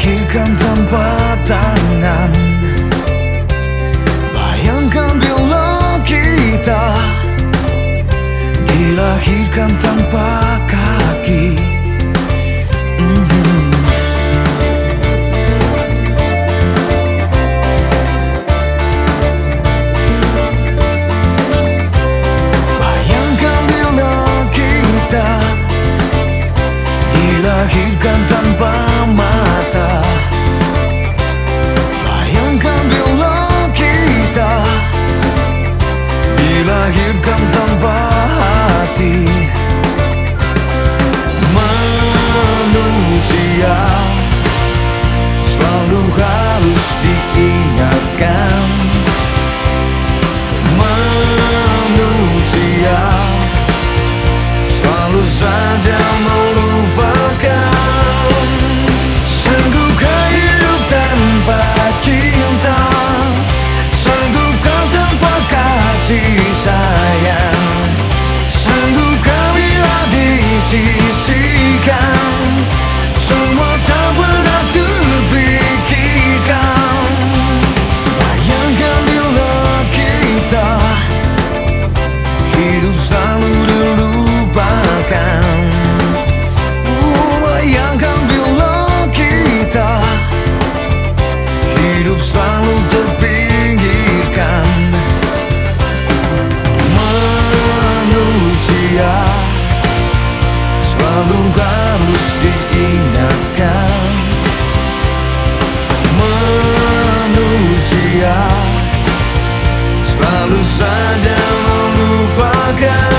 dilahirkan tanpa tangan. Bayangkan bila kita Dilahirkan tanpa kaki Selalu saja melupakan selalu dilupakan. Uh, Bayangkan bila kita Hidup selalu terpinggirkan Manusia Selalu harus diingatkan. Manusia Selalu saja помогает.